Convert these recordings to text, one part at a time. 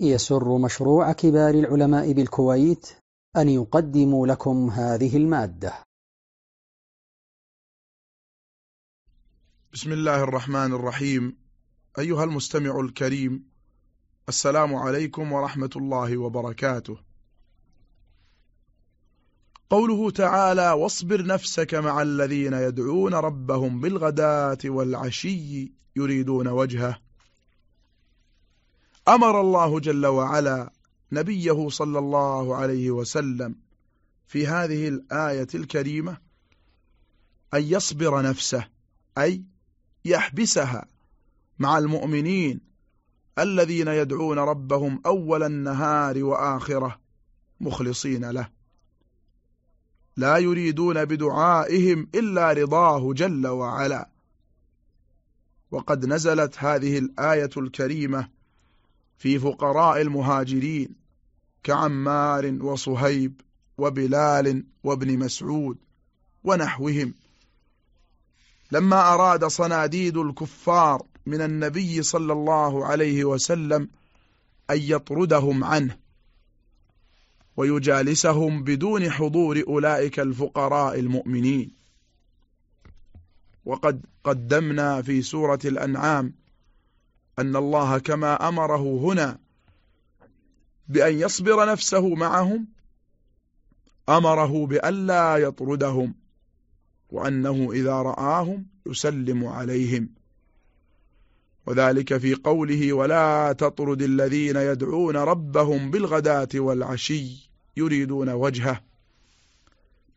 يسر مشروع كبار العلماء بالكويت أن يقدم لكم هذه المادة. بسم الله الرحمن الرحيم. أيها المستمع الكريم السلام عليكم ورحمة الله وبركاته. قوله تعالى واصبر نفسك مع الذين يدعون ربهم بالغداة والعشي يريدون وجهه. أمر الله جل وعلا نبيه صلى الله عليه وسلم في هذه الآية الكريمة أن يصبر نفسه أي يحبسها مع المؤمنين الذين يدعون ربهم أول النهار وآخرة مخلصين له. لا يريدون بدعائهم إلا رضاه جل وعلا. وقد نزلت هذه الآية الكريمة في فقراء المهاجرين كعمار وصهيب وبلال وابن مسعود ونحوهم. لما أراد صناديد الكفار من النبي صلى الله عليه وسلم أن يطردهم عنه ويجالسهم بدون حضور أولئك الفقراء المؤمنين. وقد قدمنا في سورة الأنعام أن الله كما أمره هنا بأن يصبر نفسه معهم أمره بأن لا يطردهم وأنه إذا رآهم يسلم عليهم. وذلك في قوله ولا تطرد الذين يدعون ربهم بالغداة والعشي يريدون وجهه.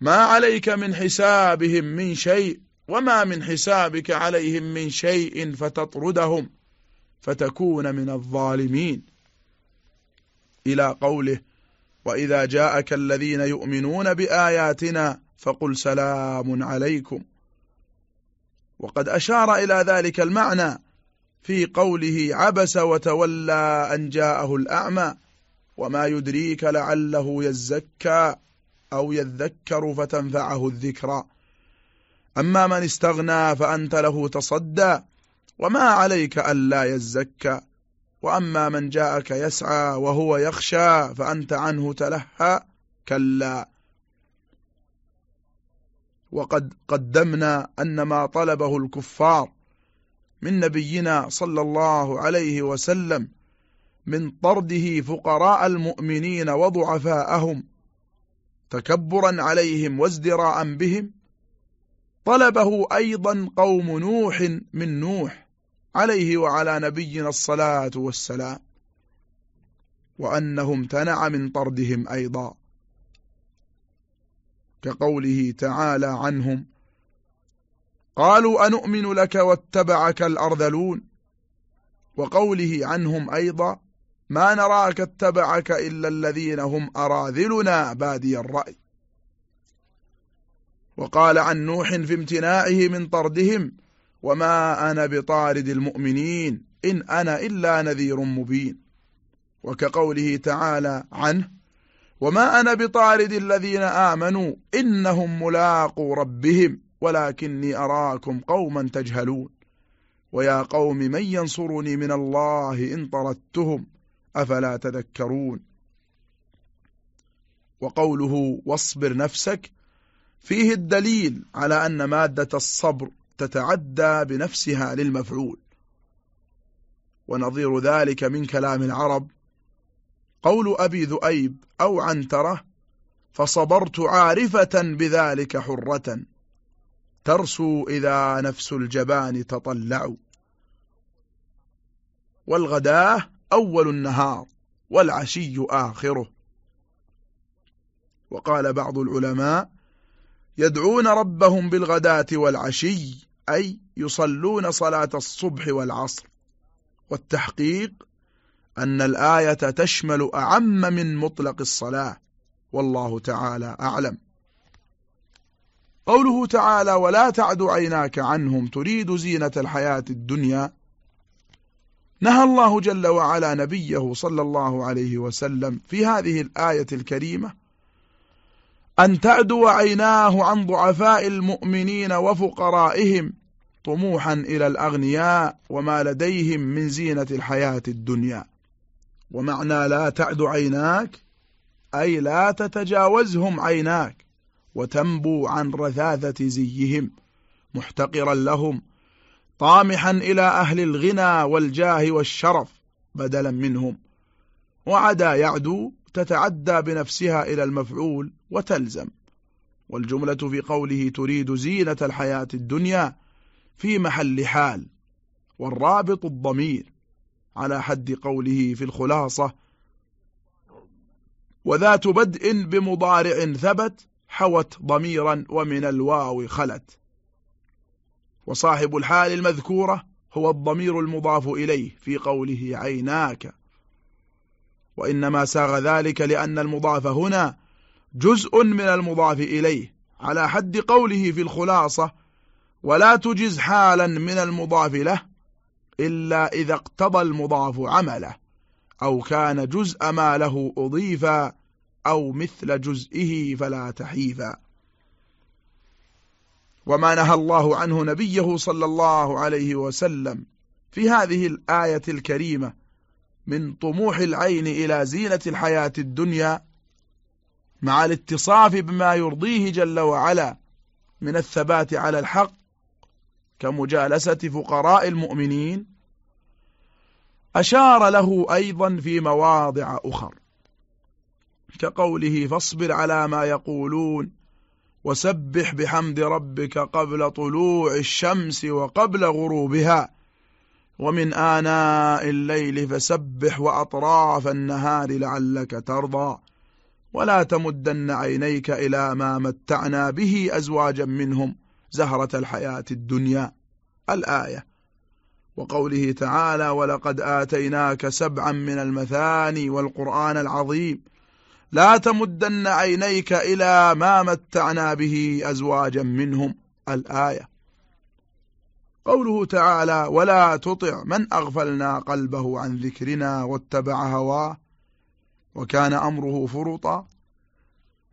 ما عليك من حسابهم من شيء وما من حسابك عليهم من شيء فتطردهم. فتكون من الظالمين. إلى قوله وإذا جاءك الذين يؤمنون بآياتنا فقل سلام عليكم. وقد أشار إلى ذلك المعنى في قوله عبس وتولى أن جاءه الأعمى وما يدريك لعله يزكى أو يذكر فتنفعه الذكرى. أما من استغنى فأنت له تصدى وما عليك ألا يزكى. وأما من جاءك يسعى وهو يخشى فأنت عنه تلهى. كلا. وقد قدمنا أن ما طلبه الكفار من نبينا صلى الله عليه وسلم من طرده فقراء المؤمنين وضعفاءهم تكبرا عليهم وازدراء بهم. طلبه أيضا قوم نوح من نوح. عليه وعلى نبينا الصلاة والسلام وأنه امتنع من طردهم أيضا. كقوله تعالى عنهم قالوا أنؤمن لك واتبعك الأرذلون؟ وقوله عنهم أيضا ما نراك اتبعك إلا الذين هم أراذلنا بادي الرأي. وقال عن نوح في امتناعه من طردهم وما أنا بطارد المؤمنين إن أنا إلا نذير مبين وكقوله تعالى عنه وما أنا بطارد الذين آمنوا إنهم ملاقوا ربهم ولكني أراكم قوما تجهلون ويا قوم من ينصرني من الله إن طردتهم أفلا تذكرون وقوله واصبر نفسك فيه الدليل على أن مادة الصبر تتعدى بنفسها للمفعول. ونظير ذلك من كلام العرب. قول أبي ذؤيب أو عنترة فصبرت عارفة بذلك حرة. ترسو إذا نفس الجبان تطلع. والغداة أول النهار والعشي آخره. وقال بعض العلماء يدعون ربهم بالغداة والعشي. أي يصلون صلاة الصبح والعصر. والتحقيق أن الآية تشمل أعم من مطلق الصلاة. والله تعالى أعلم. قوله تعالى ولا تعد عيناك عنهم تريد زينة الحياة الدنيا. نهى الله جل وعلا نبيه صلى الله عليه وسلم في هذه الآية الكريمة أن تعدو عيناه عن ضعفاء المؤمنين وفقرائهم طموحا إلى الأغنياء وما لديهم من زينة الحياة الدنيا. ومعنى لا تعد عيناك أي لا تتجاوزهم عيناك وتنبو عن رذاذة زيهم محتقرا لهم طامحا إلى أهل الغنى والجاه والشرف بدلا منهم. وعدا يعدو تتعدى بنفسها إلى المفعول وتلزم. والجملة في قوله تريد زينة الحياة الدنيا في محل حال والرابط الضمير على حد قوله في الخلاصة وذات بدء بمضارع ثبت حوت ضميرا ومن الواو خلت. وصاحب الحال المذكورة هو الضمير المضاف إليه في قوله عيناك. وإنما ساغ ذلك لأن المضاف هنا جزء من المضاف إليه على حد قوله في الخلاصة ولا تجز حالا من المضاف له إلا إذا اقتضى المضاف عمله أو كان جزء ما له أضيفا أو مثل جزئه فلا تحيفا. وما نهى الله عنه نبيه صلى الله عليه وسلم في هذه الآية الكريمة من طموح العين إلى زينة الحياة الدنيا مع الاتصاف بما يرضيه جل وعلا من الثبات على الحق كمجالسة فقراء المؤمنين أشار له أيضا في مواضع أخر كقوله فاصبر على ما يقولون وسبح بحمد ربك قبل طلوع الشمس وقبل غروبها ومن آناء الليل فسبح وأطراف النهار لعلك ترضى. ولا تمدن عينيك إلى ما متعنا به أزواجا منهم زهرة الحياة الدنيا. الآية وقوله تعالى ولقد آتيناك سبعا من المثاني والقرآن العظيم لا تمدن عينيك إلى ما متعنا به أزواجا منهم. الآية قوله تعالى ولا تطع من أغفلنا قلبه عن ذكرنا واتبع هواه وكان أمره فرطا.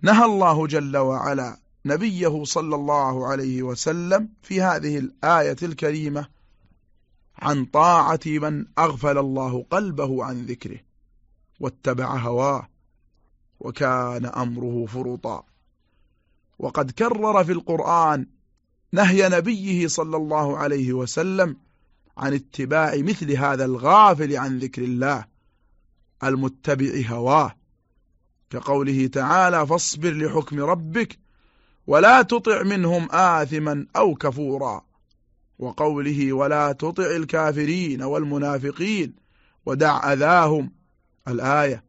نهى الله جل وعلا نبيه صلى الله عليه وسلم في هذه الآية الكريمة عن طاعة من أغفل الله قلبه عن ذكره واتبع هواه وكان أمره فرطا. وقد كرر في القرآن نهي نبيه صلى الله عليه وسلم عن اتباع مثل هذا الغافل عن ذكر الله المتبع هواه كقوله تعالى فاصبر لحكم ربك ولا تطع منهم آثما أو كفورا وقوله ولا تطع الكافرين والمنافقين ودع أذاهم الآية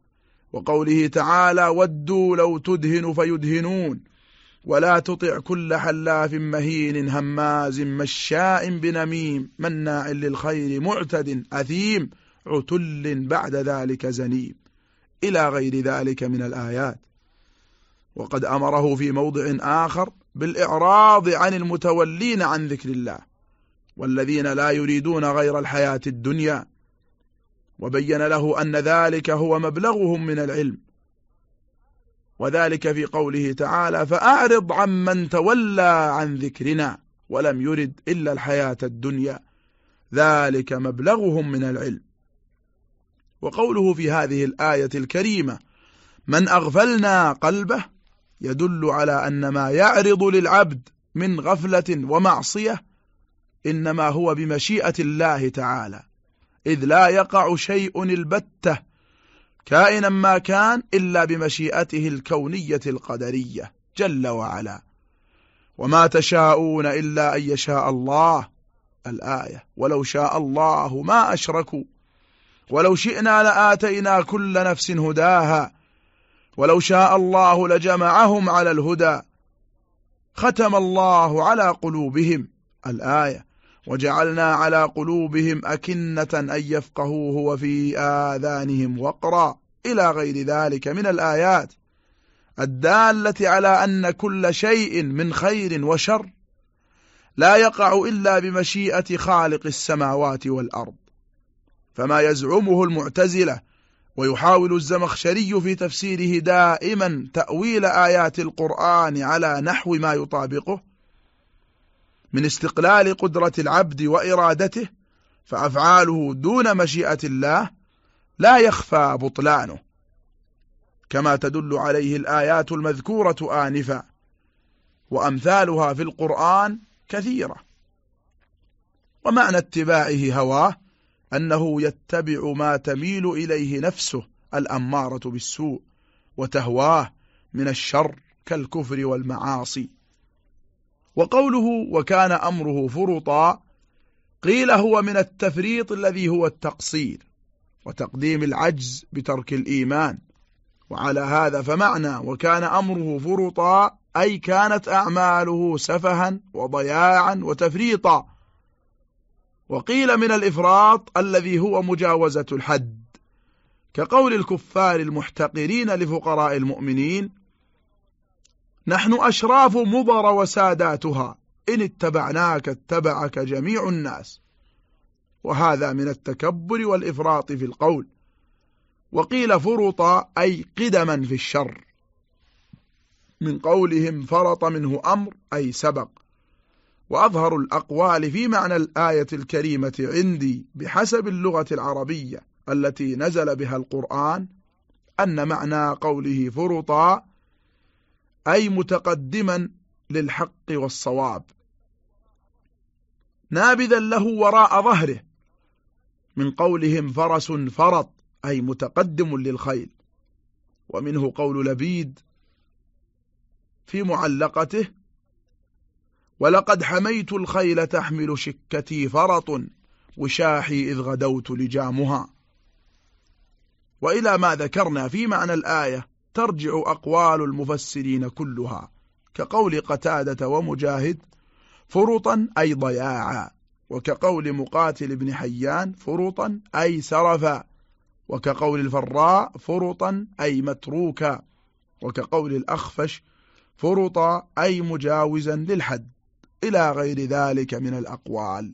وقوله تعالى ودوا لو تدهن فيدهنون ولا تطع كل حلاف مهين هماز مشاء بنميم مناع للخير معتد أثيم عتل بعد ذلك زنيم. إلى غير ذلك من الآيات. وقد أمره في موضع آخر بالإعراض عن المتولين عن ذكر الله والذين لا يريدون غير الحياة الدنيا وبين له أن ذلك هو مبلغهم من العلم. وذلك في قوله تعالى فأعرض عمن تولى عن ذكرنا ولم يرد إلا الحياة الدنيا. ذلك مبلغهم من العلم. وقوله في هذه الآية الكريمة من أغفلنا قلبه يدل على أن ما يعرض للعبد من غفلة ومعصية إنما هو بمشيئة الله تعالى إذ لا يقع شيء البتة كائنا ما كان إلا بمشيئته الكونية القدرية جل وعلا. وما تشاءون إلا أن يشاء الله. الآية ولو شاء الله ما أشركوا. ولو شئنا لآتينا كل نفس هداها. ولو شاء الله لجمعهم على الهدى. ختم الله على قلوبهم. الآية وجعلنا على قلوبهم أكنة أن يفقهوه وفي آذانهم وقرا إلى غير ذلك من الآيات الدالة على أن كل شيء من خير وشر لا يقع إلا بمشيئة خالق السماوات والأرض فما يزعمه المعتزلة ويحاول الزمخشري في تفسيره دائما تأويل آيات القرآن على نحو ما يطابقه من استقلال قدرة العبد وإرادته فأفعاله دون مشيئة الله لا يخفى بطلانه. كما تدل عليه الآيات المذكورة آنفا وأمثالها في القرآن كثيرة. ومعنى اتباعه هواه أنه يتبع ما تميل إليه نفسه الأمارة بالسوء وتهواه من الشر كالكفر والمعاصي. وقوله وكان أمره فرطا قيل هو من التفريط الذي هو التقصير وتقديم العجز بترك الإيمان. وعلى هذا فمعنى وكان أمره فرطا أي كانت أعماله سفها وضياعا وتفريطا. وقيل من الإفراط الذي هو مجاوزة الحد كقول الكفار المحتقرين لفقراء المؤمنين نحن أشراف مضر وساداتها. إن اتبعناك اتبعك جميع الناس. وهذا من التكبر والإفراط في القول. وقيل فرط أي قدما في الشر. من قولهم فرط منه أمر أي سبق. وأظهر الأقوال في معنى الآية الكريمة عندي بحسب اللغة العربية التي نزل بها القرآن أن معنى قوله فرطا أي متقدما للحق والصواب. نابذا له وراء ظهره. من قولهم فرس فرط أي متقدم للخيل. ومنه قول لبيد في معلقته ولقد حميت الخيل تحمل شكتي فرط وشاحي إذ غدوت لجامها. وإلى ما ذكرنا في معنى الآية ترجع أقوال المفسرين كلها كقول قتادة ومجاهد فرطا أي ضياعا وكقول مقاتل بن حيان فرطا أي سرفا وكقول الفراء فرطا أي متروكا وكقول الأخفش فرطا أي مجاوزا للحد إلى غير ذلك من الأقوال.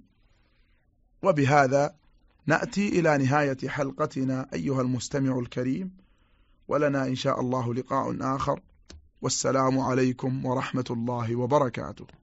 وبهذا نأتي إلى نهاية حلقتنا أيها المستمع الكريم. ولنا إن شاء الله لقاء آخر. والسلام عليكم ورحمة الله وبركاته.